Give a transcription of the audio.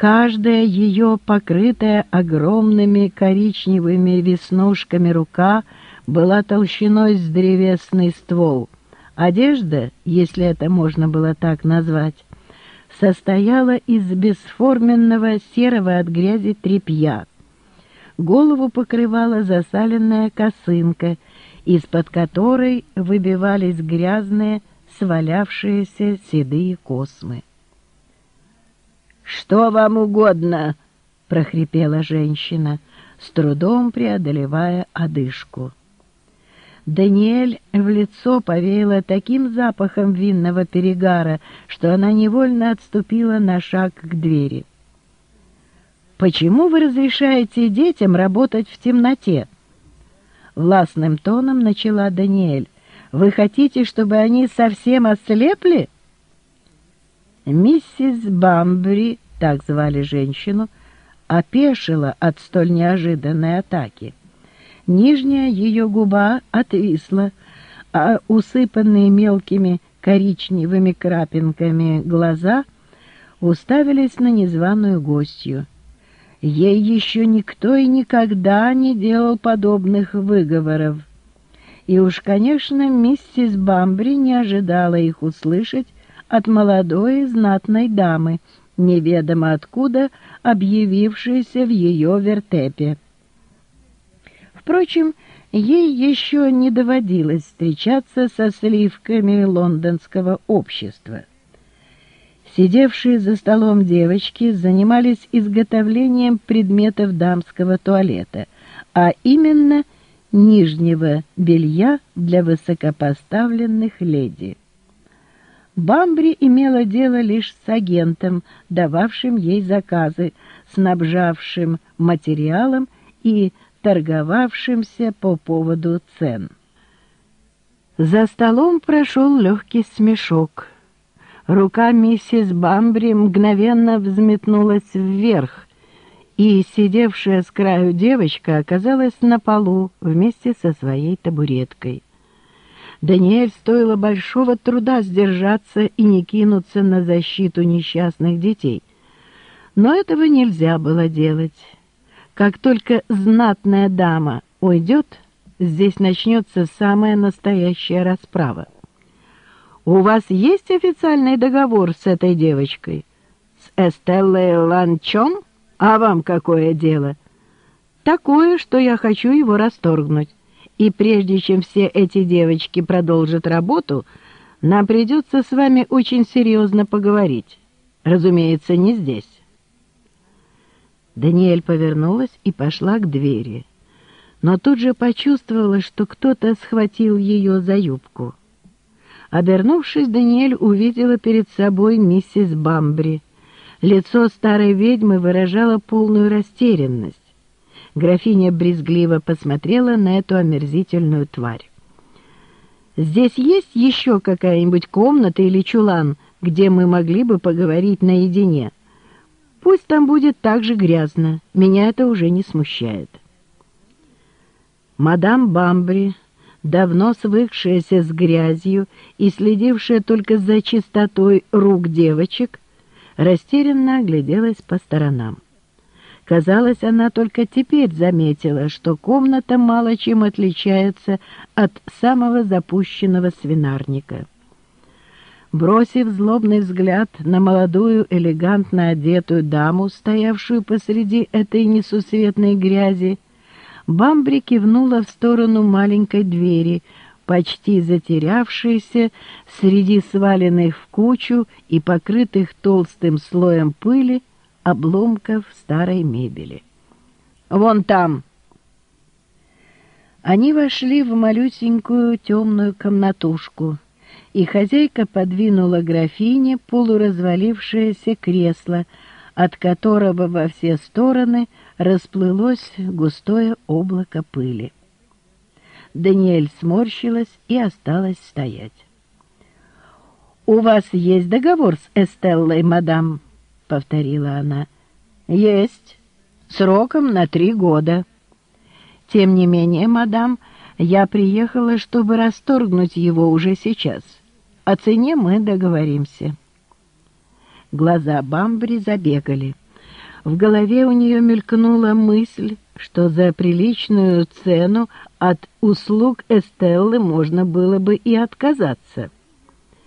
Каждая ее покрытая огромными коричневыми веснушками рука была толщиной с древесный ствол. Одежда, если это можно было так назвать, состояла из бесформенного серого от грязи тряпья. Голову покрывала засаленная косынка, из-под которой выбивались грязные, свалявшиеся седые космы. «Что вам угодно?» — прохрипела женщина, с трудом преодолевая одышку. Даниэль в лицо повеяла таким запахом винного перегара, что она невольно отступила на шаг к двери. «Почему вы разрешаете детям работать в темноте?» Властным тоном начала Даниэль. «Вы хотите, чтобы они совсем ослепли?» Миссис Бамбри, так звали женщину, опешила от столь неожиданной атаки. Нижняя ее губа отвисла, а усыпанные мелкими коричневыми крапинками глаза уставились на незваную гостью. Ей еще никто и никогда не делал подобных выговоров. И уж, конечно, миссис Бамбри не ожидала их услышать от молодой знатной дамы, неведомо откуда объявившейся в ее вертепе. Впрочем, ей еще не доводилось встречаться со сливками лондонского общества. Сидевшие за столом девочки занимались изготовлением предметов дамского туалета, а именно нижнего белья для высокопоставленных леди. Бамбри имела дело лишь с агентом, дававшим ей заказы, снабжавшим материалом и торговавшимся по поводу цен. За столом прошел легкий смешок. Рука миссис Бамбри мгновенно взметнулась вверх, и сидевшая с краю девочка оказалась на полу вместе со своей табуреткой. Даниэль стоило большого труда сдержаться и не кинуться на защиту несчастных детей. Но этого нельзя было делать. Как только знатная дама уйдет, здесь начнется самая настоящая расправа. У вас есть официальный договор с этой девочкой? С Эстеллой Ланчон? А вам какое дело? Такое, что я хочу его расторгнуть. И прежде чем все эти девочки продолжат работу, нам придется с вами очень серьезно поговорить. Разумеется, не здесь. Даниэль повернулась и пошла к двери, но тут же почувствовала, что кто-то схватил ее за юбку. Обернувшись, Даниэль увидела перед собой миссис Бамбри. Лицо старой ведьмы выражало полную растерянность. Графиня брезгливо посмотрела на эту омерзительную тварь. «Здесь есть еще какая-нибудь комната или чулан, где мы могли бы поговорить наедине?» Пусть там будет так же грязно, меня это уже не смущает. Мадам Бамбри, давно свыкшаяся с грязью и следившая только за чистотой рук девочек, растерянно огляделась по сторонам. Казалось, она только теперь заметила, что комната мало чем отличается от самого запущенного свинарника. Бросив злобный взгляд на молодую, элегантно одетую даму, стоявшую посреди этой несусветной грязи, Бамбри кивнула в сторону маленькой двери, почти затерявшейся среди сваленных в кучу и покрытых толстым слоем пыли обломков старой мебели. «Вон там!» Они вошли в малюсенькую темную комнатушку — и хозяйка подвинула графине полуразвалившееся кресло, от которого во все стороны расплылось густое облако пыли. Даниэль сморщилась и осталась стоять. «У вас есть договор с Эстеллой, мадам?» — повторила она. «Есть. Сроком на три года». «Тем не менее, мадам, я приехала, чтобы расторгнуть его уже сейчас». О цене мы договоримся. Глаза Бамбри забегали. В голове у нее мелькнула мысль, что за приличную цену от услуг Эстеллы можно было бы и отказаться.